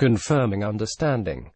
confirming understanding.